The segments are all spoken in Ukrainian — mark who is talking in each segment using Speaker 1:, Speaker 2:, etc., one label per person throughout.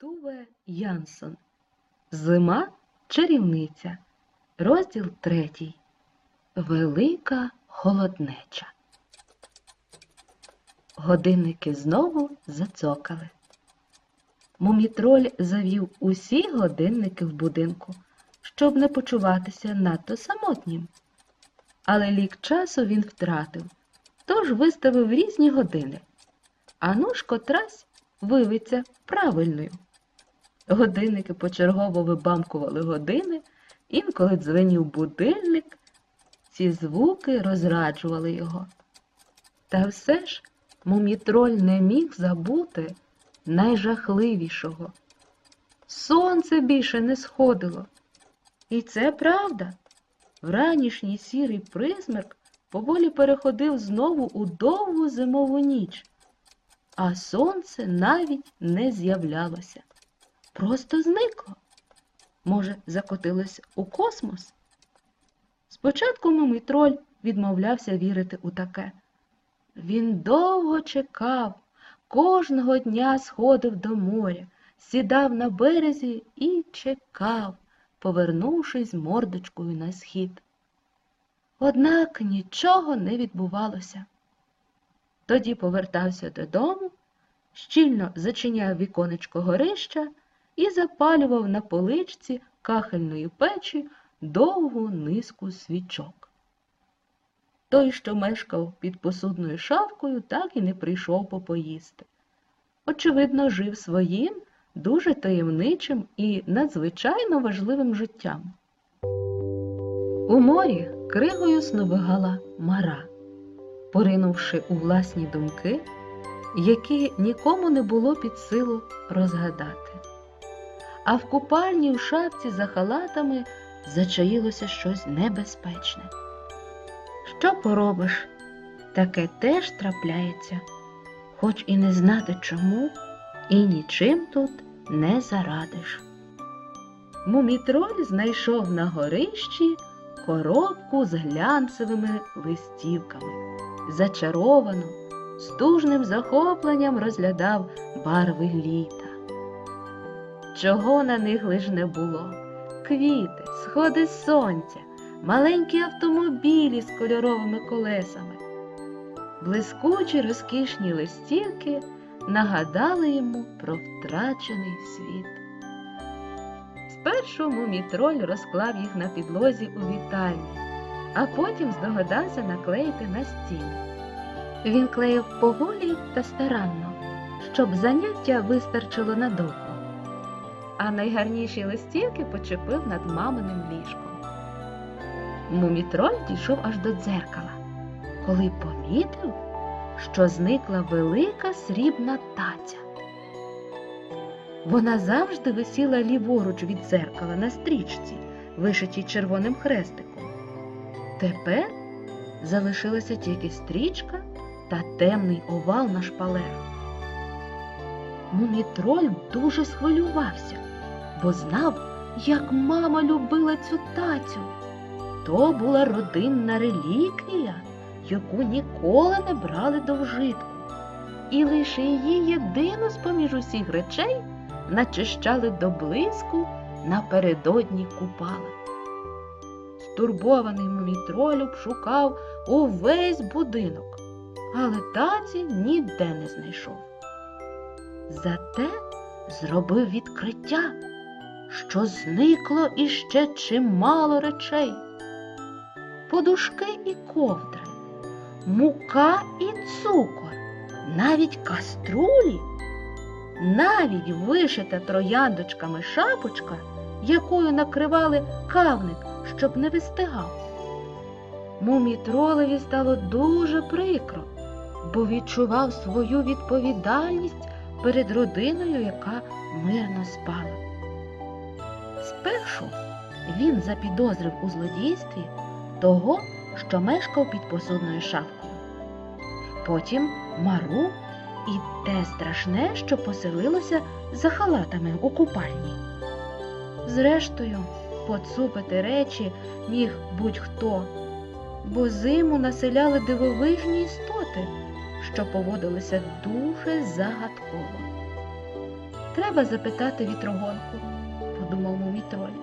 Speaker 1: Туве Янсон. Зима чарівниця. Розділ третій. Велика холоднеча. Годинники знову зацокали. Мумітроль завів усі годинники в будинку, щоб не почуватися надто самотнім. Але лік часу він втратив, тож виставив різні години. А ну ж котрась виявиться правильною. Годинники почергово вибамкували години, інколи дзвенів будильник. Ці звуки розраджували його. Та все ж мумітроль не міг забути найжахливішого. Сонце більше не сходило. І це правда. Вранішній сірий присмерк поволі переходив знову у довгу зимову ніч, а сонце навіть не з'являлося. Просто зникло. Може, закотилось у космос? Спочатку мумітроль відмовлявся вірити у таке. Він довго чекав, кожного дня сходив до моря, сідав на березі і чекав, повернувшись мордочкою на схід. Однак нічого не відбувалося. Тоді повертався додому, щільно зачиняв віконечко горища і запалював на поличці кахельної печі довгу низку свічок. Той, що мешкав під посудною шавкою, так і не прийшов попоїсти. Очевидно, жив своїм дуже таємничим і надзвичайно важливим життям. У морі кригою сновигала мара, поринувши у власні думки, які нікому не було під силу розгадати. А в купальні в шапці за халатами зачаїлося щось небезпечне. Що поробиш? Таке теж трапляється, хоч і не знати чому, і нічим тут не зарадиш. Мумітроль знайшов на горищі коробку з глянцевими листівками. Зачаровано, з тужним захопленням розглядав барви літа. Чого на них лиш не було? Квіти, сходи сонця, маленькі автомобілі з кольоровими колесами. Блискучі розкішні листівки нагадали йому про втрачений світ. Спершу мумітроль розклав їх на підлозі у вітальні, а потім здогадався наклеїти на стіни. Він клеїв поволі та старанно, щоб заняття вистачило надовго. А найгарніші листівки почепив над маминим ліжком. Мумітроль дійшов аж до дзеркала, коли помітив, що зникла велика срібна таця. Вона завжди висіла ліворуч від дзеркала на стрічці, вишитій червоним хрестиком. Тепер залишилася тільки стрічка та темний овал на шпалерах. Мумітроль дуже схвилювався, бо знав, як мама любила цю тацю. То була родинна реліквія, яку ніколи не брали до вжитку. І лише її єдину з поміж усіх речей начищали до блиску напередодні купала. Стурбований мумітроль обшукав увесь будинок, але таці ніде не знайшов. Зате зробив відкриття, що зникло іще чимало речей. Подушки і ковдри, мука і цукор, навіть каструлі, навіть вишита трояндочками шапочка, якою накривали кавник, щоб не вистигав. Мумітролеві стало дуже прикро, бо відчував свою відповідальність перед родиною, яка мирно спала. Спершу він запідозрив у злодійстві того, що мешкав під посудною шафкою. Потім мару і те страшне, що поселилося за халатами у купальні. Зрештою, поцупити речі міг будь-хто, бо зиму населяли дивовижні істоти, що поводилися дуже загадково. Треба запитати вітрогонку, подумав мумітроль.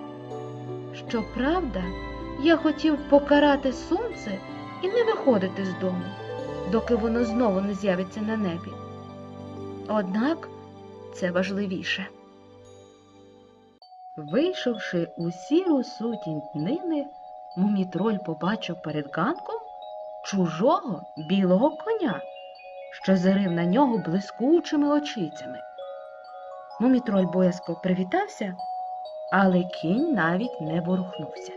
Speaker 1: Щоправда, я хотів покарати сонце і не виходити з дому, доки воно знову не з'явиться на небі. Однак це важливіше. Вийшовши у сіру сутінь днини, мумітроль побачив перед ганком чужого білого коня, що зирив на нього блискучими очицями. Мумітроль боязко привітався, але кінь навіть не ворухнувся.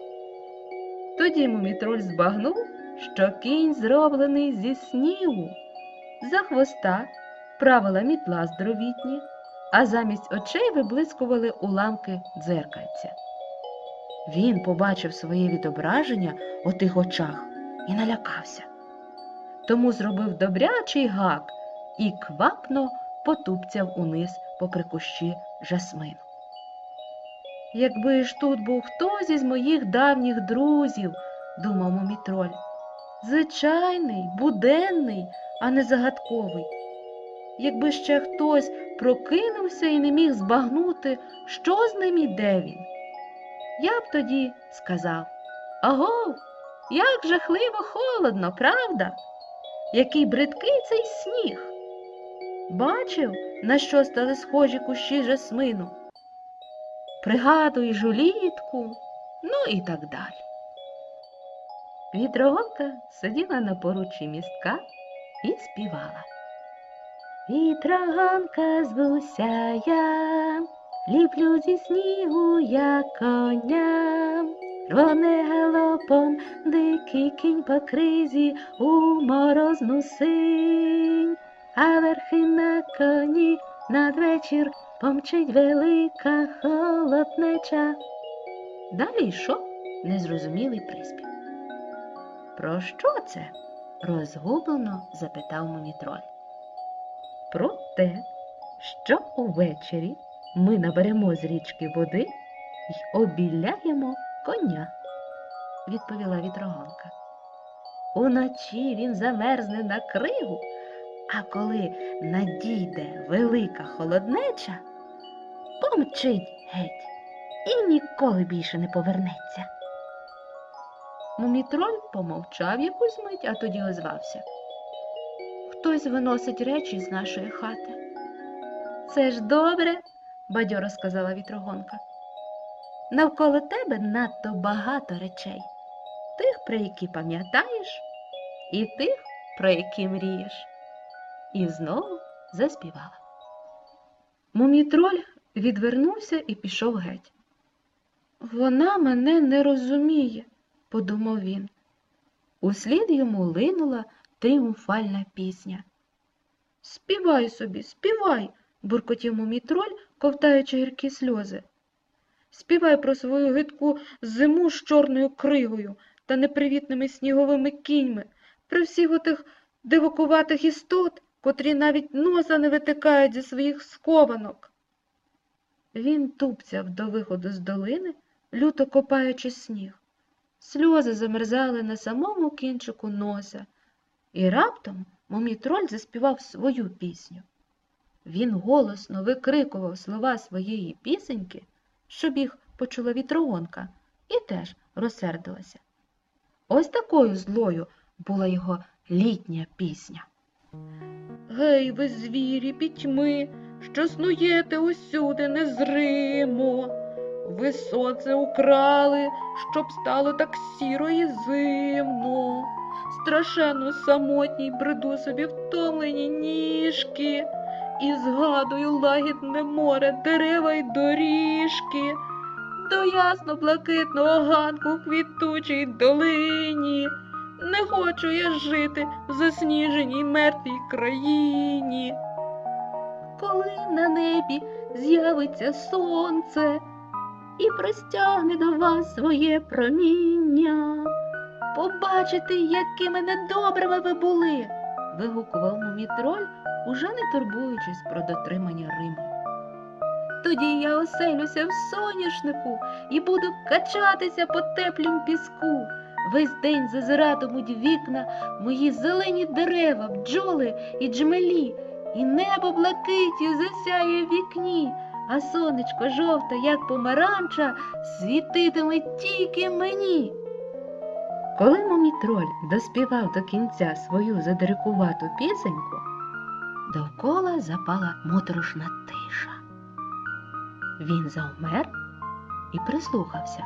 Speaker 1: Тоді мумітроль збагнув, що кінь зроблений зі снігу. За хвоста правила мітла здоровітні, а замість очей виблискували уламки дзеркальця. Він побачив своє відображення у тих очах і налякався. Тому зробив добрячий гак і квапно потупцяв униз попри кущі жасмину. Якби ж тут був хтось із моїх давніх друзів, думав мумітроль, звичайний, буденний, а не загадковий. Якби ще хтось прокинувся і не міг збагнути, що з ним і де він. Я б тоді сказав Аго, як жахливо холодно, правда? Який бридкий цей сніг. Бачив, на що стали схожі кущі жасмину. Пригадуєш улітку, ну і так далі. Вітроволка сиділа на поручі містка і співала. Вітроганка звуся я, ліплю зі снігу я коня, рвоне галопом дикий кінь по кризі у морозну синь, а верхи на коні надвечір помчить велика холоднеча. Далі йшов незрозумілий приспів. Про що це? розгублено запитав монітроль. Про те, що увечері ми наберемо з річки води й обіляємо коня, відповіла вітроганка. Уночі він замерзне на кригу, а коли надійде велика холоднеча, помчить геть і ніколи більше не повернеться. Мумітроль помовчав якусь мить, а тоді озвався. Хтось виносить речі з нашої хати. Це ж добре, бадьоро сказала вітрогонка. Навколо тебе надто багато речей, тих, про які пам'ятаєш, і тих, про які мрієш. І знову заспівала. Мумітроль відвернувся і пішов геть. Вона мене не розуміє, подумав він. Услід йому линула тріумфальна пісня. Співай собі, співай, буркотів мумітроль, ковтаючи гіркі сльози. Співай про свою гидку зиму з чорною кригою та непривітними сніговими кіньми, про всіх отих дивокуватих істот, котрі навіть носа не витикають зі своїх скованок. Він тупцяв до виходу з долини, люто копаючи сніг. Сльози замерзали на самому кінчику носа, і раптом мумітроль заспівав свою пісню. Він голосно викрикував слова своєї пісеньки, щоб їх почула вітрогонка, і теж розсердилася. Ось такою злою була його літня пісня. Гей, ви звірі пітьми, що снуєте усюди незримо. Ви сонце украли, щоб стало так сіро і зимно. Страшенно самотній бреду собі втомлені ніжки, і згадую лагідне море, дерева й доріжки, до ясно блакитного ганку в квітучій долині. Не хочу я жити в засніженій мертвій країні. Коли на небі з'явиться сонце і простягне до вас своє проміння, побачите, якими недобрими ви були, вигукував мумітроль, уже не турбуючись про дотримання Риму. Тоді я оселюся в соняшнику і буду качатися по теплім піску. Весь день зазиратимуть вікна мої зелені дерева, бджоли і джмелі, і небо блакитів засяє вікні, а сонечко жовте, як помаранча, світитиме тільки мені. Коли мумітроль доспівав до кінця свою задирикувату пісеньку, довкола запала моторошна тиша. Він завмер і прислухався,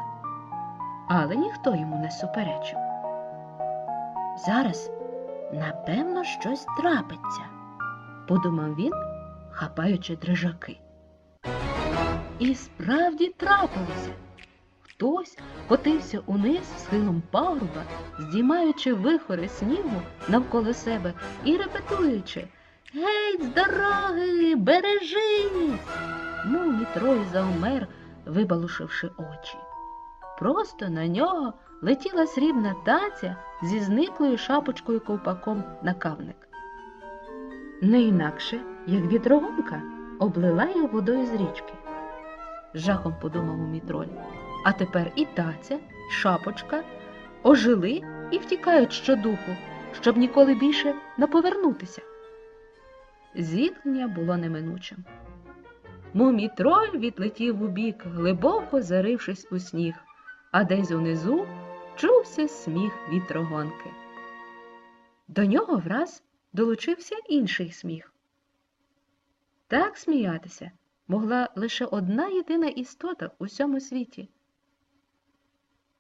Speaker 1: але ніхто йому не суперечив. Зараз, напевно, щось трапиться, подумав він, хапаючи дрижаки. І справді трапилося. Хтось котився униз схилом пагорба, здіймаючи вихори снігу навколо себе і репетуючи Геть з дороги, бережись! Мумі троль завмер, вибалушивши очі. Просто на нього летіла срібна таця зі зниклою шапочкою ковпаком на кавник. Не інакше, як вітрогонка, облила його водою з річки. Жахом подумав мумітроль. А тепер і таця, і шапочка ожили і втікають щодуху, щоб ніколи більше не повернутися. Зіткнення було неминучим. Мумітроль відлетів у бік, глибоко зарившись у сніг, а десь унизу чувся сміх вітрогонки. До нього враз долучився інший сміх. Так сміятися могла лише одна єдина істота у всьому світі.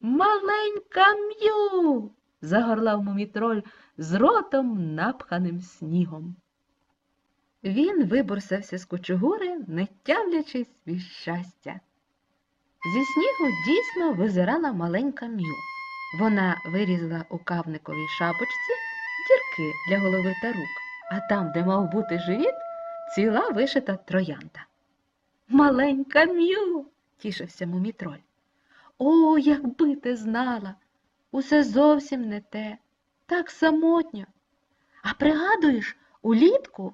Speaker 1: Маленька м'ю. загорлав мумітроль з ротом напханим снігом. Він виборсався з кучугури, не тямлячись від щастя. Зі снігу дійсно визирала маленька м'ю. Вона вирізала у кавниковій шапочці дірки для голови та рук, а там, де мав бути живіт, ціла вишита троянда. Маленька м'ю, тішився мумітроль. О, якби ти знала, усе зовсім не те, так самотньо. А пригадуєш, улітку?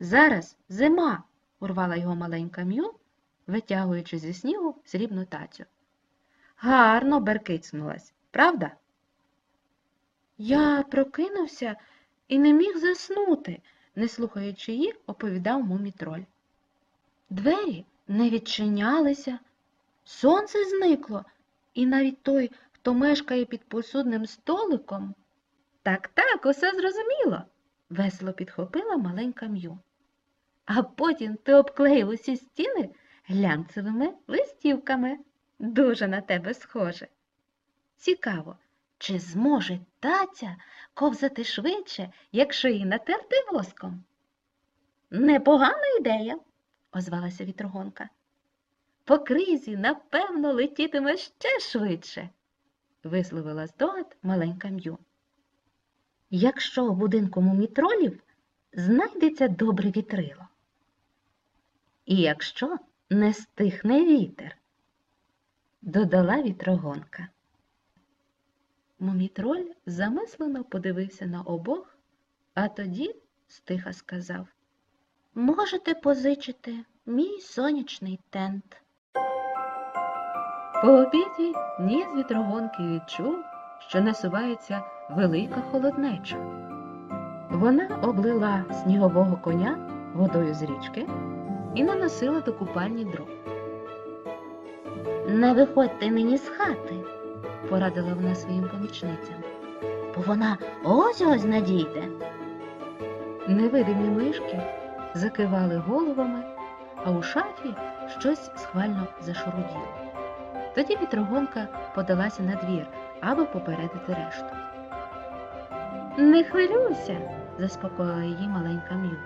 Speaker 1: Зараз зима, урвала його маленька м'ю, витягуючи зі снігу срібну тацю. Гарно беркицнулась, правда? Я прокинувся і не міг заснути, не слухаючи її, оповідав мумітроль. Двері не відчинялися, сонце зникло, і навіть той, хто мешкає під посудним столиком. Так, так, усе зрозуміло, весело підхопила маленька м'ю. А потім ти обклеїв усі стіни глянцевими листівками. Дуже на тебе схоже. Цікаво, чи зможе таця ковзати швидше, якщо її натерти воском? Непогана ідея, озвалася вітрогонка. По кризі, напевно, летітиме ще швидше, висловила здогад маленька м'ю. Якщо у будинку мумітролів знайдеться добре вітрило. І якщо не стихне вітер, додала вітрогонка. Мумітроль замислено подивився на обох, а тоді стиха сказав Можете позичити мій сонячний тент. По обіді ніс вітрогонки відчув, що насувається велика холоднеча. Вона облила снігового коня водою з річки і наносила до купальні дров. Не виходьте нині з хати, порадила вона своїм помічницям, бо вона ось ось надійде. Невидимі мишки закивали головами, а у шафі щось схвально зашуруділо. Тоді вітрогонка подалася на двір, аби попередити решту. Не хвилюйся, заспокоїла її маленька Мю.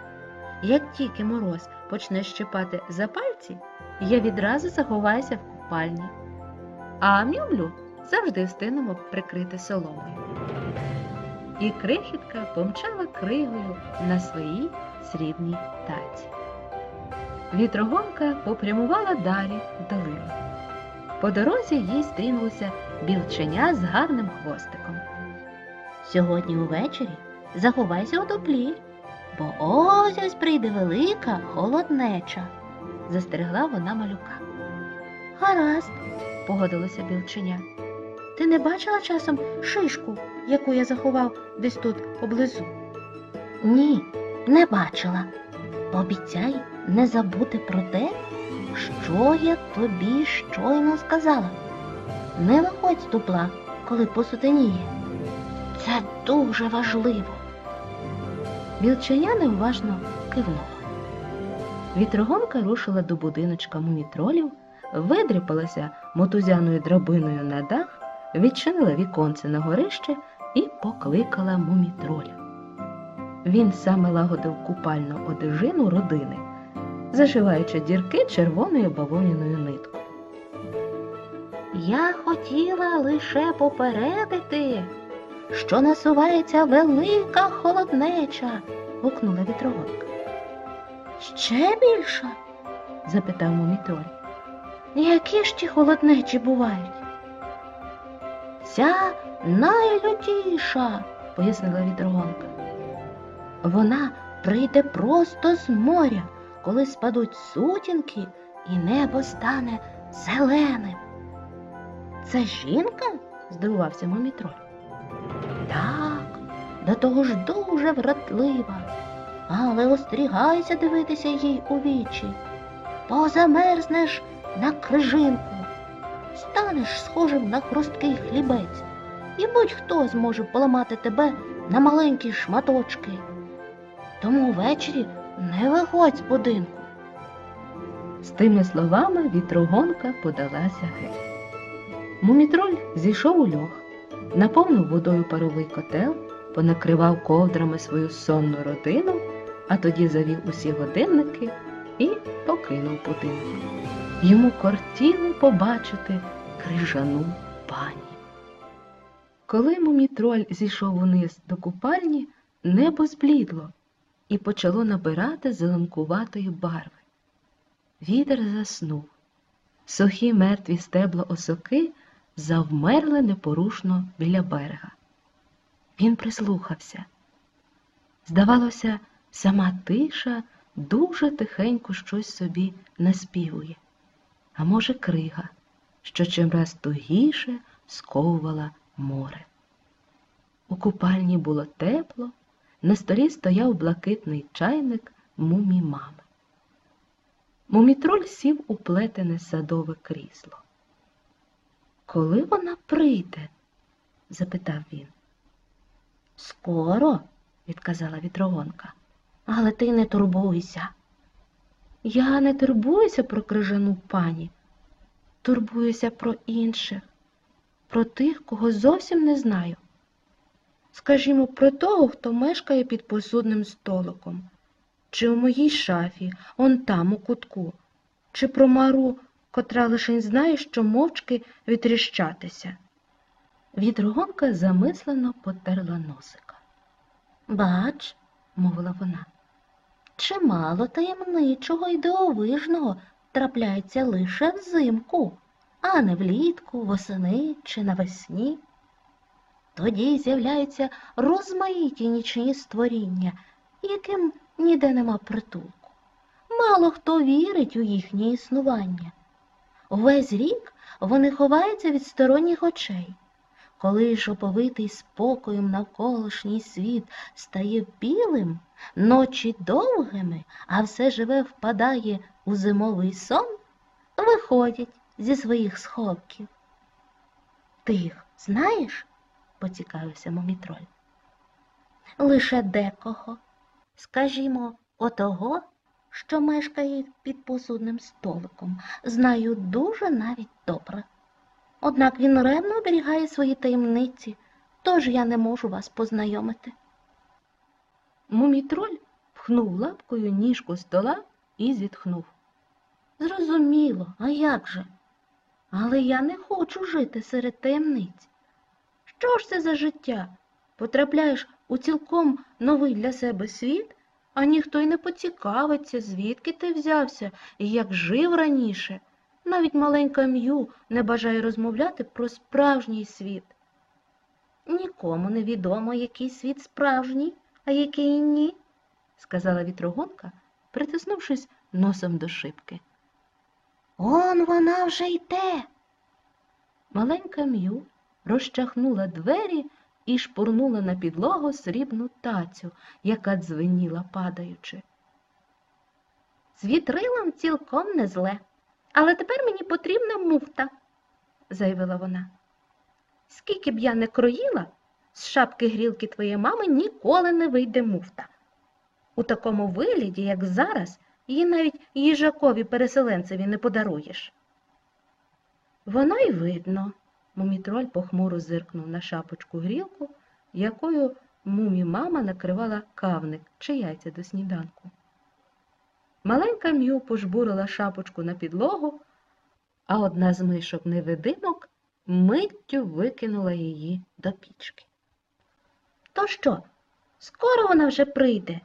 Speaker 1: Як тільки мороз почне щипати за пальці, я відразу заховаюся в купальні, а мюмлю завжди встигнемо прикрити соломою. І крихітка помчала кригою на своїй срібній таці. Вітрогонка попрямувала далі в долину. По дорозі їй стрінулося білченя з гарним хвостиком. Сьогодні увечері заховайся у дуплі, бо ось ось прийде велика холоднеча, застерегла вона малюка. Гаразд, погодилося білченя. Ти не бачила часом шишку, яку я заховав десь тут поблизу? Ні, не бачила. Обіцяй не забути про те, що я тобі щойно сказала? Не виходь з коли посутеніє. Це дуже важливо. Вілчая неуважно кивнула. Вітрогонка рушила до будиночка мумітролів, видріпалася мотузяною драбиною на дах, відчинила віконце на горище і покликала мумітроля. Він саме лагодив купальну одежину родини, зашиваючи дірки червоною бавовняною ниткою. Я хотіла лише попередити, що насувається велика холоднеча, гукнула вітроводка. Ще більша? запитав мумітроль. Які ж ті холоднечі бувають? Ця найлютіша, пояснила вітрогонка. Вона прийде просто з моря, коли спадуть сутінки і небо стане зеленим. Це жінка? здивувався мумітроль. Так, до того ж дуже вратлива, але остерігайся дивитися їй у вічі, бо замерзнеш на крижинку, станеш схожим на хрусткий хлібець, і будь-хто зможе поламати тебе на маленькі шматочки. Тому ввечері не виходь з будинку. З тими словами вітрогонка подалася геть. Мумітроль зійшов у льох, наповнив водою паровий котел, понакривав ковдрами свою сонну родину, а тоді завів усі годинники і покинув будинок. Йому кортіло побачити крижану пані. Коли мумітроль зійшов униз до купальні, небо зблідло і почало набирати зеленкуватої барви. Вітер заснув. Сухі мертві стебла осоки завмерли непорушно біля берега. Він прислухався. Здавалося, сама тиша дуже тихенько щось собі наспівує, а може, крига, що чимраз тугіше сковувала море. У купальні було тепло, на столі стояв блакитний чайник мумі мами. Мумітроль сів у плетене садове крісло. Коли вона прийде? запитав він. Скоро, відказала вітрогонка, але ти не турбуйся. Я не турбуюся про крижану пані, турбуюся про інших, про тих, кого зовсім не знаю. Скажімо, про того, хто мешкає під посудним столиком, чи у моїй шафі, он там, у кутку, чи про мару, котра лишень знає, що мовчки відріщатися. Відрогонка замислено потерла носика. Бач, мовила вона, чимало таємничого і дивовижного трапляється лише взимку, а не влітку, восени чи навесні. Тоді з'являються розмаїті нічні створіння, яким ніде нема притулку. Мало хто вірить у їхнє існування. Увесь рік вони ховаються від сторонніх очей. Коли ж оповитий спокоєм навколишній світ стає білим, ночі довгими, а все живе впадає у зимовий сон, виходять зі своїх сховків. Ти їх знаєш? поцікавився момітроль. Лише декого, скажімо, отого, що мешкає під посудним столиком, знаю дуже навіть добре. Однак він ревно оберігає свої таємниці, тож я не можу вас познайомити. Мумітроль пхнув лапкою ніжку стола і зітхнув. Зрозуміло, а як же? Але я не хочу жити серед таємниць. Що ж це за життя? Потрапляєш у цілком новий для себе світ, а ніхто й не поцікавиться, звідки ти взявся і як жив раніше. Навіть маленька М'ю не бажає розмовляти про справжній світ. Нікому не відомо, який світ справжній, а який ні, сказала вітрогонка, притиснувшись носом до шибки. Он вона вже йде. Маленька М'ю розчахнула двері і шпурнула на підлогу срібну тацю, яка дзвеніла падаючи. З вітрилом цілком не зле, Але тепер мені потрібна муфта, заявила вона. Скільки б я не кроїла, з шапки грілки твоєї мами ніколи не вийде муфта. У такому вигляді, як зараз, її навіть їжакові переселенцеві не подаруєш. Воно й видно. Мумітроль похмуро зиркнув на шапочку грілку, якою мумі мама накривала кавник чи яйця до сніданку. Маленька м'ю пожбурила шапочку на підлогу, а одна з мишок невидимок миттю викинула її до пічки. То що, скоро вона вже прийде?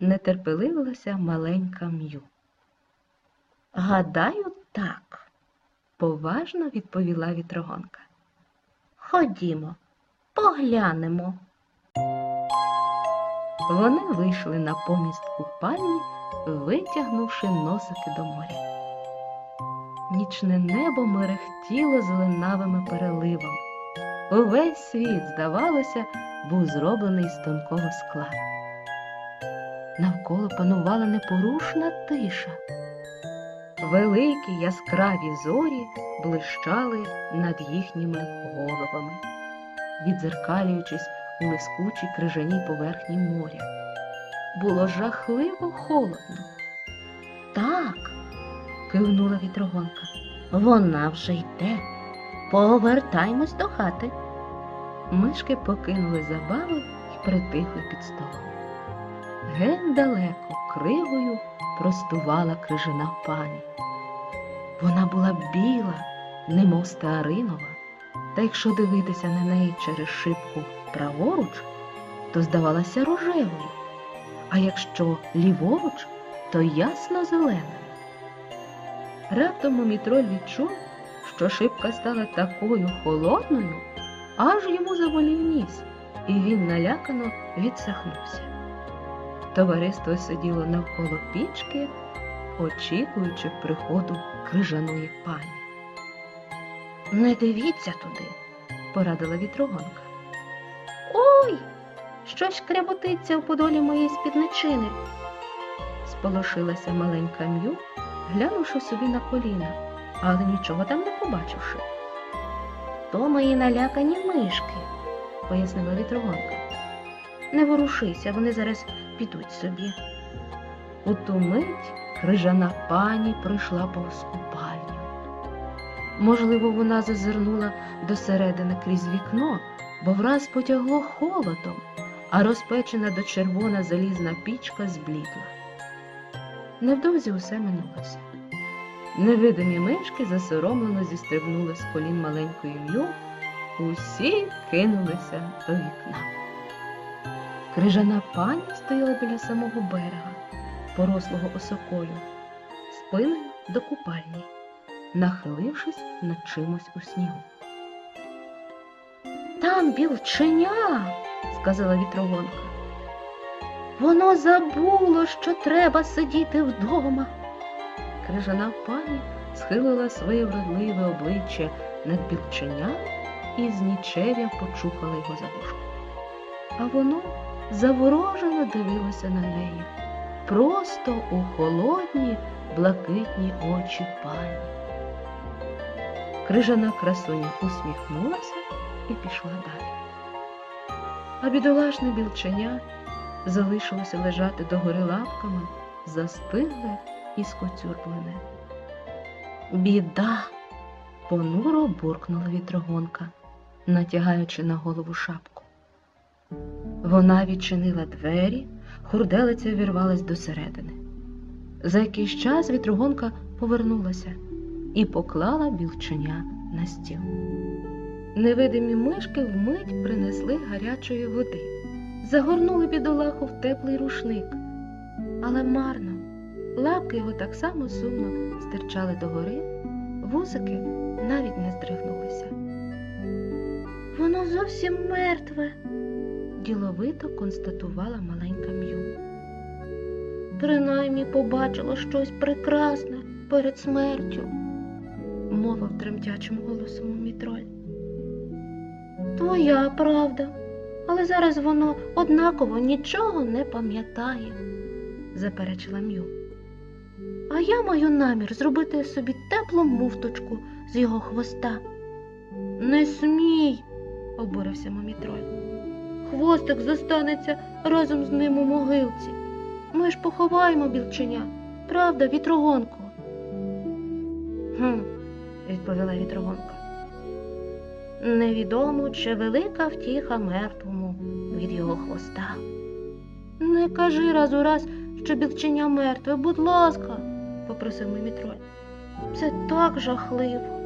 Speaker 1: нетерпеливилася маленька м'ю. Гадаю, так, поважно відповіла вітрогонка. Ходімо, поглянемо. Вони вийшли на поміст купальні, витягнувши носики до моря. Нічне небо мерехтіло зеленавими переливами. Увесь світ, здавалося, був зроблений з тонкого скла. Навколо панувала непорушна тиша. Великі яскраві зорі блищали над їхніми головами, відзеркалюючись у лискучій крижаній поверхні моря. Було жахливо холодно. Так, кивнула вітрогонка. Вона вже йде. Повертаймось до хати. Мишки покинули забаву і притихли під столом. Ген далеко кривою простувала крижана пані. Вона була біла, немов стеаринова, та якщо дивитися на неї через шибку праворуч, то здавалася рожевою, а якщо ліворуч, то ясно зеленою. Раптом мумітроль відчув, що шибка стала такою холодною, аж йому заболів ніс, і він налякано відсахнувся. Товариство сиділо навколо пічки, очікуючи приходу крижаної пані. Не дивіться туди, порадила вітрогонка. Ой, щось кряботиться у подолі моєї спідничини. Сполошилася маленька м'ю, глянувши собі на коліна, але нічого там не побачивши. То мої налякані мишки, пояснила вітрогонка. Не ворушися, вони зараз підуть собі. У ту мить крижана пані пройшла повз купальню. Можливо, вона зазирнула досередини крізь вікно, бо враз потягло холодом, а розпечена до червона залізна пічка зблідла. Невдовзі усе минулося. Невидимі мишки засоромлено зістрибнули з колін маленької м'ю, усі кинулися до вікна. Крижана пані стояла біля самого берега, порослого осокою, спиною до купальні, нахилившись над чимось у снігу. Там білченя, сказала вітрогонка. Воно забуло, що треба сидіти вдома. Крижана пані схилила своє вродливе обличчя над білченям і з нічев'я почухала його за вушку. А воно заворожено дивилося на неї, просто у холодні, блакитні очі пані. Крижана красуня усміхнулася і пішла далі. А бідолашне білченя залишилося лежати догори лапками, застигле і скоцюрблене. Біда! понуро буркнула вітрогонка, натягаючи на голову шапку. Вона відчинила двері, хурделиця вірвалась досередини. За якийсь час вітрогонка повернулася і поклала білченя на стіл. Невидимі мишки вмить принесли гарячої води, загорнули бідолаху в теплий рушник, але марно. Лапки його так само сумно стирчали догори, вусики навіть не здригнулися. Воно зовсім мертве, діловито констатувала маленька М'ю. Принаймні побачила щось прекрасне перед смертю, мовив тремтячим голосом мітроль. Твоя правда, але зараз воно однаково нічого не пам'ятає, заперечила М'ю. А я маю намір зробити собі теплу муфточку з його хвоста. Не смій, обурився мумітроль. Хвостик зостанеться разом з ним у могилці. Ми ж поховаємо білченя, правда, вітрогонко? Хм, відповіла вітрогонка. Невідомо, чи велика втіха мертвому від його хвоста. Не кажи раз у раз, що білченя мертве, будь ласка, попросив мимітроль. Це так жахливо.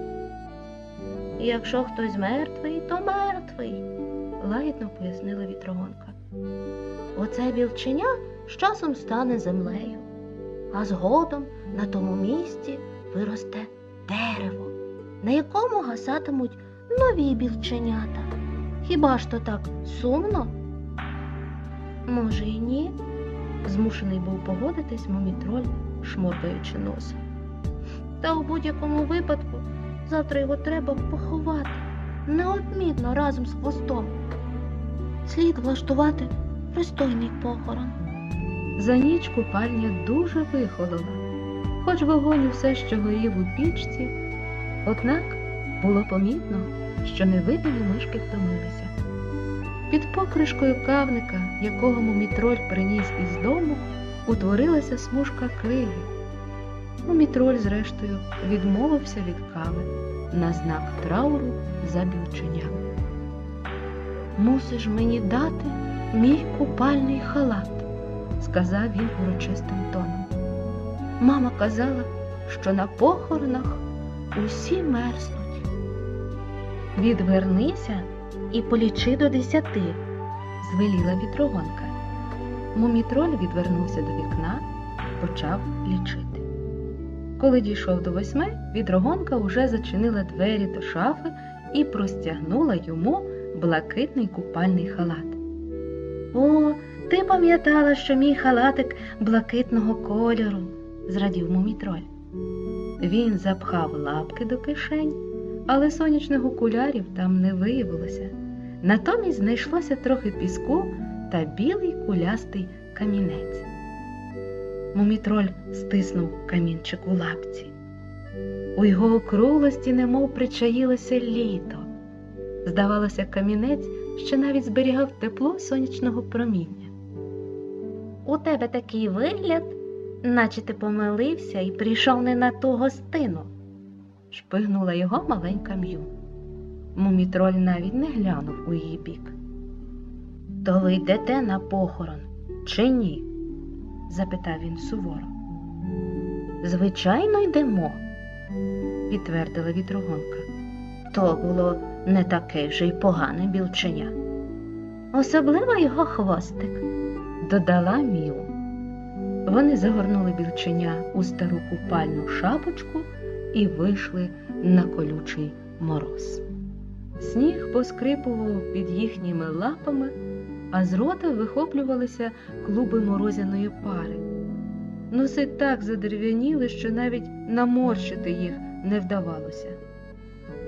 Speaker 1: Якщо хтось мертвий, то мертвий, лагідно пояснила вітрогонка. Оце білченя з часом стане землею, а згодом на тому місці виросте дерево, на якому гасатимуть нові білченята. Хіба ж то так сумно? Може, і ні, змушений був погодитись мумітроль, шморгаючи носа. Та у будь-якому випадку завтра його треба поховати неодмінно разом з хвостом. Слід влаштувати пристойний похорон. За ніч купальня дуже вихолола, хоч вогонь усе ще горів у пічці, однак було помітно, що невидимі мишки втомилися. Під покришкою кавника, якого мумітроль приніс із дому, утворилася смужка криги. Мумітроль, зрештою, відмовився від кави на знак трауру за білченям. Мусиш мені дати мій купальний халат, сказав він урочистим тоном. Мама казала, що на похоронах усі мерзнуть. Відвернися і полічи до десяти, звеліла вітрогонка. Мумітроль відвернувся до вікна, почав лічити. Коли дійшов до восьми, вітрогонка уже зачинила двері до шафи і простягнула йому блакитний купальний халат. О, ти пам'ятала, що мій халатик блакитного кольору, зрадів мумітроль. Він запхав лапки до кишень, але сонячних окулярів там не виявилося. Натомість знайшлося трохи піску та білий кулястий камінець. Мумітроль стиснув камінчик у лапці. У його округлості немов причаїлося літо. Здавалося, камінець ще навіть зберігав тепло сонячного проміння. У тебе такий вигляд, наче ти помилився і прийшов не на ту гостину, шпигнула його маленька м'ю. Мумітроль навіть не глянув у її бік. То ви йдете на похорон, чи ні? запитав він суворо. Звичайно, йдемо, підтвердила вітрогонка. То було не таке вже й погане білченя. Особливо його хвостик, додала Міу. Вони загорнули білченя у стару купальну шапочку і вийшли на колючий мороз. Сніг поскрипував під їхніми лапами, а з рота вихоплювалися клуби морозяної пари. Носи так задерев'яніли, що навіть наморщити їх не вдавалося.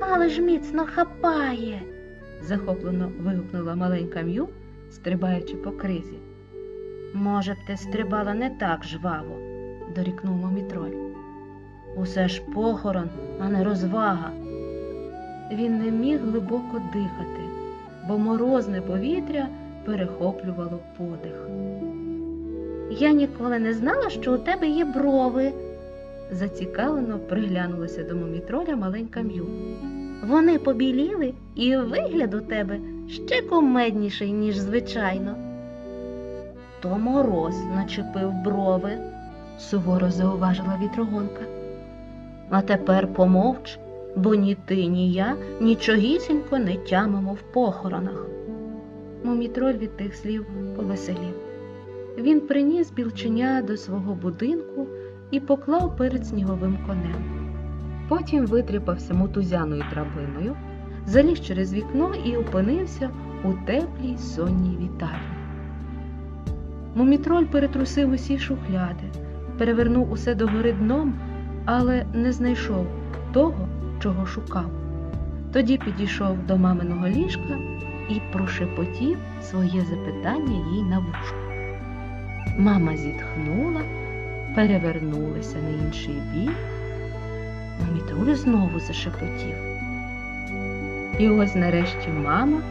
Speaker 1: Але ж міцно хапає, захоплено вигукнула маленька М'ю, стрибаючи по кризі. Може б, ти стрибала не так жваво, дорікнув мумітроль. Усе ж похорон, а не розвага. Він не міг глибоко дихати, бо морозне повітря перехоплювало подих. Я ніколи не знала, що у тебе є брови, зацікавлено приглянулася до мумітроля маленька М'ю. Вони побіліли, і вигляд у тебе ще комедніший, ніж звичайно. То мороз начепив брови, суворо зауважила вітрогонка. А тепер помовч, бо ні ти, ні я нічогісінько не тямимо в похоронах. Мумітроль від тих слів повеселів. Він приніс білченя до свого будинку і поклав перед сніговим конем. Потім витріпався мотузяною драбиною, заліз через вікно і опинився у теплій сонній вітальні. Мумітроль перетрусив усі шухляди, перевернув усе догори дном, але не знайшов того, чого шукав. Тоді підійшов до маминого ліжка і прошепотів своє запитання їй на вушку. Мама зітхнула перевернулися на інший бік, Мумітроль знову зашепотів. І ось нарешті мама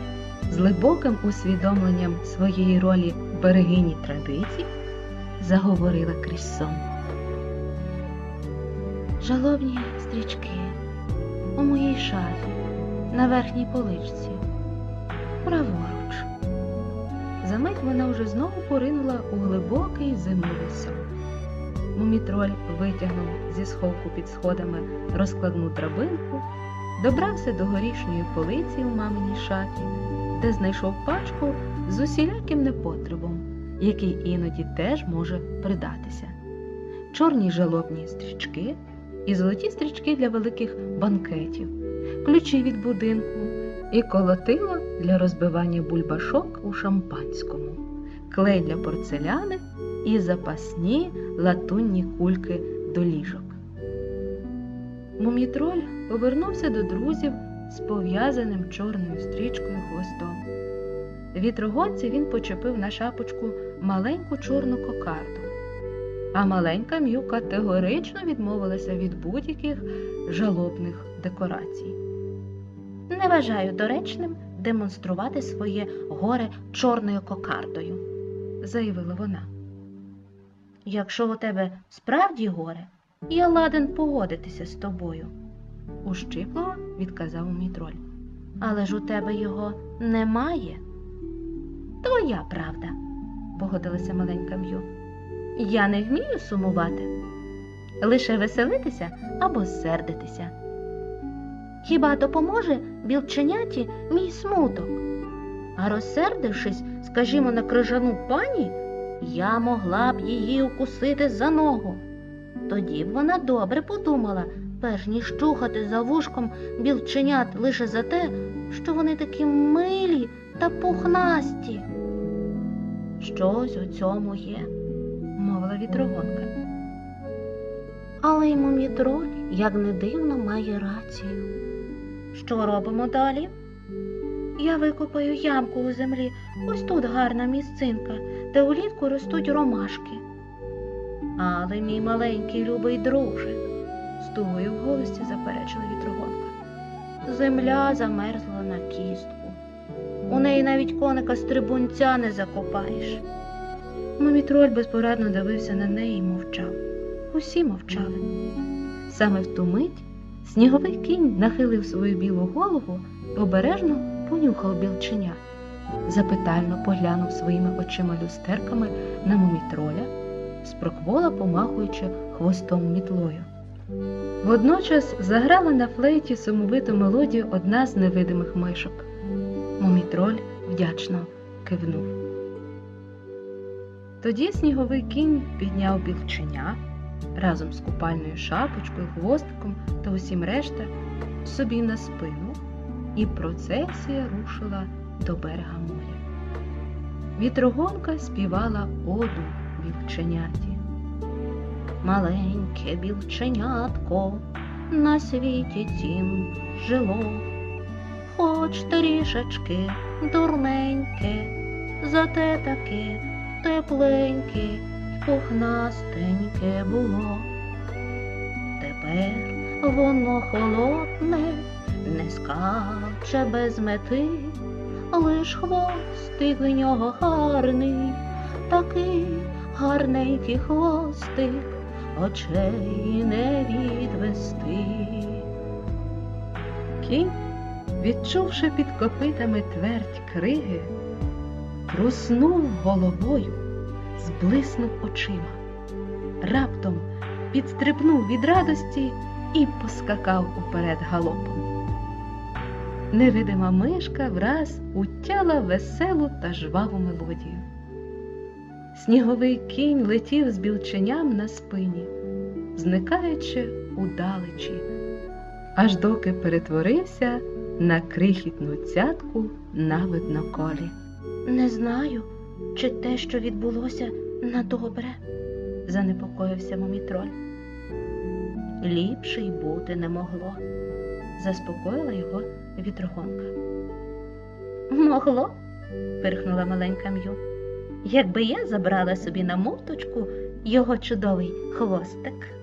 Speaker 1: з глибоким усвідомленням своєї ролі берегині традицій заговорила крізь сон. Жалобні стрічки у моїй шафі на верхній поличці. Праворуч. Замить вона вже знову поринула у глибокий зимовий сон. Мумітроль витягнув зі сховку під сходами розкладну драбинку, добрався до горішньої полиці у маминій шафі, де знайшов пачку з усіляким непотребом, який іноді теж може придатися. Чорні жалобні стрічки і золоті стрічки для великих банкетів, ключі від будинку і колотило для розбивання бульбашок у шампанському, клей для порцеляни і запасні латунні кульки до ліжок. Мумітроль повернувся до друзів з пов'язаним чорною стрічкою хвостом. Вітрогонці він почепив на шапочку маленьку чорну кокарду, а маленька М'ю категорично відмовилася від будь-яких жалобних декорацій. Не вважаю доречним демонструвати своє горе чорною кокардою, заявила вона. Якщо у тебе справді горе, я ладен погодитися з тобою, ущипливо відказав мітроль. Але ж у тебе його немає. Твоя правда, погодилася маленька М'ю. Я не вмію сумувати, лише веселитися або сердитися. Хіба допоможе білченяті мій смуток? А розсердившись, скажімо, на крижану пані, я могла б її укусити за ногу. Тоді б вона добре подумала, перш ніж чухати за вушком білченят лише за те, що вони такі милі та пухнасті. Щось у цьому є, мовила вітрогонка. Але й мумітроль, як не дивно, має рацію. Що робимо далі? Я викопаю ямку у землі. Ось тут гарна місцинка, де улітку ростуть ромашки. Але мій маленький любий друже, з тугою в голосі заперечила вітрогонка. Земля замерзла на кістку. У неї навіть коника стрибунця не закопаєш. Мумітроль безпорадно дивився на неї і мовчав. Усі мовчали. Саме в ту мить сніговий кінь нахилив свою білу голову і обережно понюхав білченя. Запитально поглянув своїми очима люстерками на мумітроля, спроквола помахуючи хвостом мітлою. Водночас заграла на флейті сумовиту мелодію одна з невидимих мишок. Мумітроль вдячно кивнув. Тоді сніговий кінь підняв білченя разом з купальною шапочкою, хвостиком та усім решта собі на спину, і процесія рушила до берега моря. Вітрогонка співала оду білченяті. Маленьке білченятко на світі тім жило, хоч трішечки дурненьке, зате таке тепленьке й пухнастеньке було. Тепер воно холодне, не скаче без мети, лиш хвостик в нього гарний, такий гарненький хвостик, очей не відвести. Кінь, відчувши під копитами твердь криги, труснув головою, зблиснув очима, раптом підстрибнув від радості і поскакав уперед галопом. Невидима мишка враз утяла веселу та жваву мелодію. Сніговий кінь летів з білченям на спині, зникаючи удалечі, аж доки перетворився на крихітну цятку на видноколі. Не знаю, чи те, що відбулося, на добре, занепокоївся мумітроль. Ліпше й бути не могло, заспокоїла його вітрогонка. Могло, пирхнула маленька М'ю. Якби я забрала собі на мовточку його чудовий хвостик.